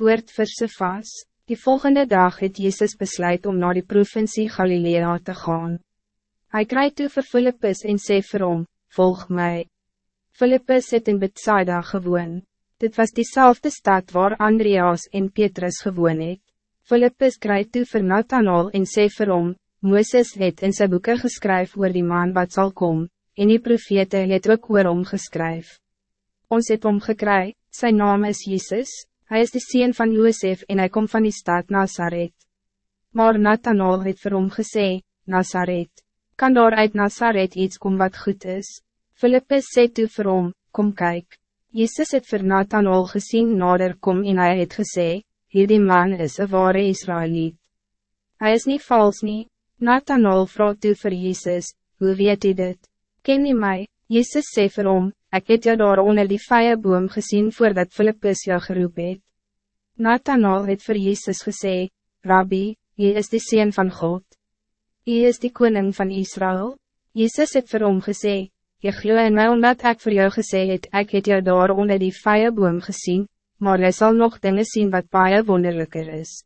woord vir Sefas. Die volgende dag het Jezus besluit om naar die provincie Galilea te gaan. Hij krijgt toe vir Philippus en sê vir hom, volg mij. Philippus het in Bethsaida gewoon. Dit was diezelfde stad waar Andreas en Petrus gewoon het. Philippus krijgt toe vir Nathanael en sê vir hom, Mooses het in sy boeken geskryf oor die man wat zal komen, en die profete het ook oor hom geskryf. Ons het hom gekry, sy naam is Jezus, hij is de sien van Josef en hij komt van die stad Nazareth. Maar Nathanael het vir hom gesê, Nazareth, kan daar uit Nazareth iets kom wat goed is? Philippus sê toe vir hom, kom kyk. Jezus het vir Nathanael gezien nader kom en hij het gesê, hierdie man is een ware Israëliet. Hij is niet vals nie. Nathanael vraagt toe vir Jezus, hoe weet u dit? Ken je mij? Jezus sê vir hom, Ik het jou daar onder die boom gezien voordat Philippus jou geroep het. Nathanael het vir Jezus gesê, Rabbi, jy is die Seen van God. Jy is die koning van Israël. Jezus het vir hom gesê, Jy glo in my omdat ek vir jou gesê het, ek het jou daar onder die boom gezien, maar jy zal nog dingen zien wat baie wonderlijker is.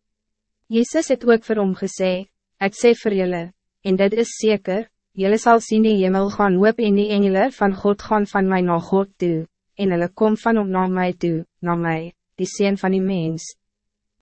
Jezus het ook vir hom gesê, ek sê vir julle, en dit is zeker, Jullie zal zien die hemel gaan hoop en die engele van God gaan van mij naar God toe, en hulle kom van op naar mij toe, naar mij, die Seen van die mens.